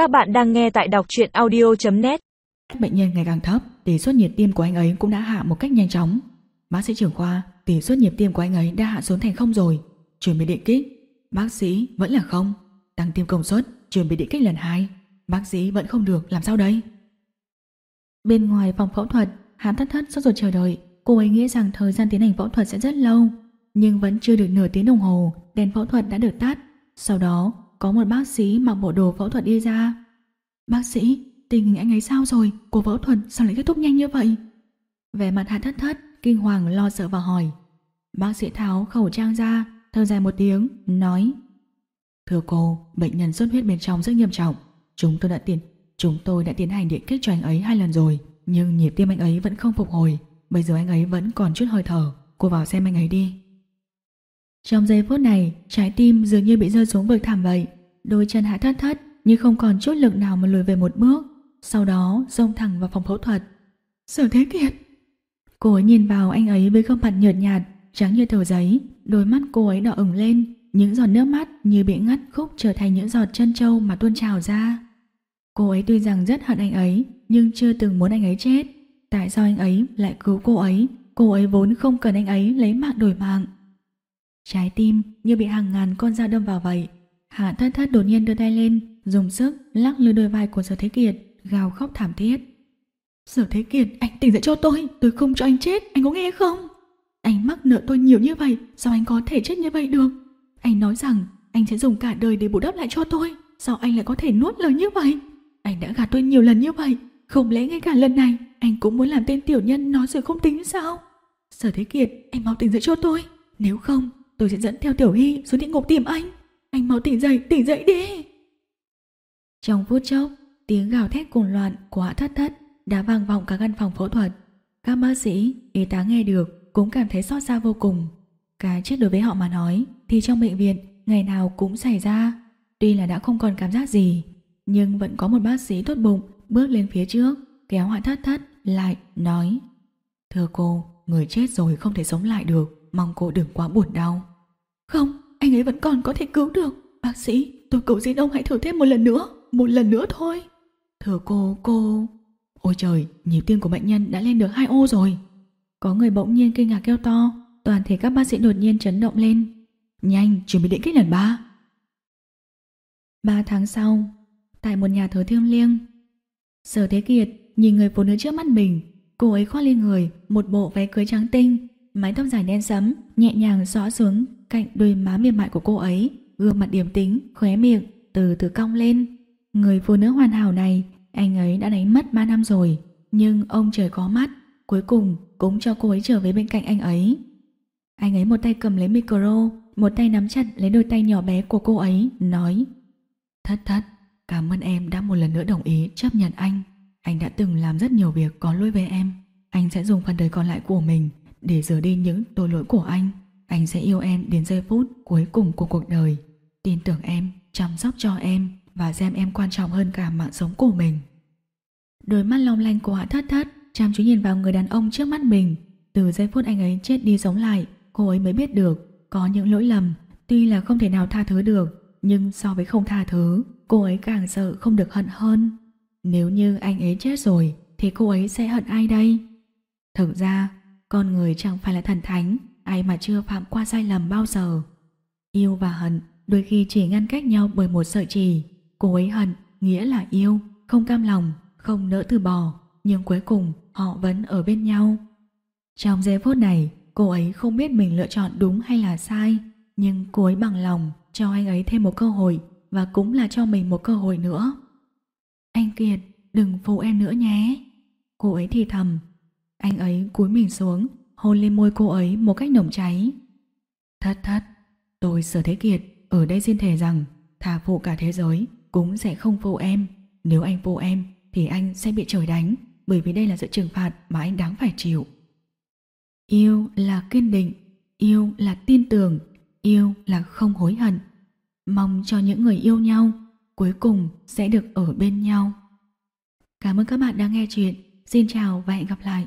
Các bạn đang nghe tại đọc truyện audio.net Bệnh nhân ngày càng thấp, tỷ suất nhịp tim của anh ấy cũng đã hạ một cách nhanh chóng. Bác sĩ trưởng khoa, tỷ suất nhịp tim của anh ấy đã hạ xuống thành không rồi. Chuẩn bị định kích. Bác sĩ vẫn là không. Tăng tim công suất, chuẩn bị định kích lần 2. Bác sĩ vẫn không được, làm sao đây? Bên ngoài phòng phẫu thuật, hám thất thất sốt ruột chờ đợi. Cô ấy nghĩ rằng thời gian tiến hành phẫu thuật sẽ rất lâu, nhưng vẫn chưa được nửa tiếng đồng hồ, đèn phẫu thuật đã được tắt. Sau đó, có một bác sĩ mặc bộ đồ phẫu thuật đi ra. Bác sĩ, tình hình anh ấy sao rồi? Cuộc phẫu thuật sao lại kết thúc nhanh như vậy? Vẻ mặt hạ thất thất, kinh hoàng lo sợ và hỏi. Bác sĩ tháo khẩu trang ra, thở dài một tiếng, nói Thưa cô, bệnh nhân xuất huyết bên trong rất nghiêm trọng. Chúng tôi đã tiến chúng tôi đã tiến hành điện kích cho anh ấy hai lần rồi, nhưng nhịp tim anh ấy vẫn không phục hồi. Bây giờ anh ấy vẫn còn chút hơi thở. Cô vào xem anh ấy đi. Trong giây phút này, trái tim dường như bị rơi xuống vực thẳm vậy. Đôi chân hạ thất thất như không còn chút lực nào mà lùi về một bước. Sau đó xông thẳng vào phòng phẫu thuật. Sở Thế Kiệt! Cô ấy nhìn vào anh ấy với gương mặt nhợt nhạt, trắng như tờ giấy. Đôi mắt cô ấy đỏ ửng lên, những giọt nước mắt như bị ngắt khúc trở thành những giọt chân trâu mà tuôn trào ra. Cô ấy tuy rằng rất hận anh ấy, nhưng chưa từng muốn anh ấy chết. Tại sao anh ấy lại cứu cô ấy? Cô ấy vốn không cần anh ấy lấy mạng đổi mạng. Trái tim như bị hàng ngàn con dao đâm vào vậy. Hạ thất thất đột nhiên đưa tay lên, dùng sức lắc lư đôi vai của Sở Thế Kiệt, gào khóc thảm thiết. Sở Thế Kiệt, anh tỉnh dậy cho tôi, tôi không cho anh chết, anh có nghe không? Anh mắc nợ tôi nhiều như vậy, sao anh có thể chết như vậy được? Anh nói rằng anh sẽ dùng cả đời để bù đắp lại cho tôi, sao anh lại có thể nuốt lời như vậy? Anh đã gạt tôi nhiều lần như vậy, không lẽ ngay cả lần này anh cũng muốn làm tên tiểu nhân nói rồi không tính sao? Sở Thế Kiệt, anh mau tỉnh dậy cho tôi, nếu không tôi sẽ dẫn theo Tiểu Hy xuống địa ngục tìm anh. Anh mau tỉnh dậy, tỉnh dậy đi. Trong phút chốc, tiếng gào thét cuồng loạn của hạ thất thất đã vang vọng cả căn phòng phẫu thuật. Các bác sĩ, y tá nghe được cũng cảm thấy xót xa vô cùng. Cái chết đối với họ mà nói thì trong bệnh viện ngày nào cũng xảy ra. Tuy là đã không còn cảm giác gì, nhưng vẫn có một bác sĩ tốt bụng bước lên phía trước, kéo hạ thất thất lại, nói Thưa cô, người chết rồi không thể sống lại được, mong cô đừng quá buồn đau. Không, anh ấy vẫn còn có thể cứu được. Bác sĩ, tôi cầu xin ông hãy thử thêm một lần nữa, một lần nữa thôi. Thưa cô, cô... Ôi trời, nhịp tim của bệnh nhân đã lên được hai ô rồi. Có người bỗng nhiên kinh ngạc kêu to, toàn thể các bác sĩ đột nhiên chấn động lên. Nhanh, chuẩn bị định kích lần ba. Ba tháng sau, tại một nhà thờ thiêng liêng, Sở Thế Kiệt nhìn người phụ nữ trước mắt mình, cô ấy khoác lên người một bộ váy cưới trắng tinh, mái tóc dài đen sẫm nhẹ nhàng xõa xuống cạnh đôi má mềm mại của cô ấy, gương mặt điềm tĩnh, khóe miệng từ từ cong lên. Người phụ nữ hoàn hảo này, anh ấy đã đánh mất 3 năm rồi, nhưng ông trời có mắt, cuối cùng cũng cho cô ấy trở về bên cạnh anh ấy. Anh ấy một tay cầm lấy micro, một tay nắm chặt lấy đôi tay nhỏ bé của cô ấy, nói Thất thất, cảm ơn em đã một lần nữa đồng ý chấp nhận anh. Anh đã từng làm rất nhiều việc có lỗi với em. Anh sẽ dùng phần đời còn lại của mình để rửa đi những tội lỗi của anh. Anh sẽ yêu em đến giây phút cuối cùng của cuộc đời. Tin tưởng em, chăm sóc cho em và xem em quan trọng hơn cả mạng sống của mình. Đôi mắt long lanh của Hạ Thất Thất chăm chú nhìn vào người đàn ông trước mắt mình. Từ giây phút anh ấy chết đi sống lại, cô ấy mới biết được có những lỗi lầm, tuy là không thể nào tha thứ được, nhưng so với không tha thứ, cô ấy càng sợ không được hận hơn. Nếu như anh ấy chết rồi, thì cô ấy sẽ hận ai đây? Thực ra, con người chẳng phải là thần thánh, ai mà chưa phạm qua sai lầm bao giờ. Yêu và hận đôi khi chỉ ngăn cách nhau bởi một sợi chỉ. Cô ấy hận nghĩa là yêu, không cam lòng, không nỡ từ bỏ, nhưng cuối cùng họ vẫn ở bên nhau. Trong giây phút này, cô ấy không biết mình lựa chọn đúng hay là sai, nhưng cô ấy bằng lòng cho anh ấy thêm một cơ hội và cũng là cho mình một cơ hội nữa. Anh Kiệt, đừng phụ em nữa nhé. Cô ấy thì thầm. Anh ấy cúi mình xuống, hôn lên môi cô ấy một cách nồng cháy. Thất thất, tôi sở thế kiệt, ở đây xin thề rằng thà phụ cả thế giới cũng sẽ không phụ em. Nếu anh phụ em thì anh sẽ bị trời đánh bởi vì đây là sự trừng phạt mà anh đáng phải chịu. Yêu là kiên định, yêu là tin tưởng, yêu là không hối hận. Mong cho những người yêu nhau cuối cùng sẽ được ở bên nhau. Cảm ơn các bạn đã nghe chuyện. Xin chào và hẹn gặp lại.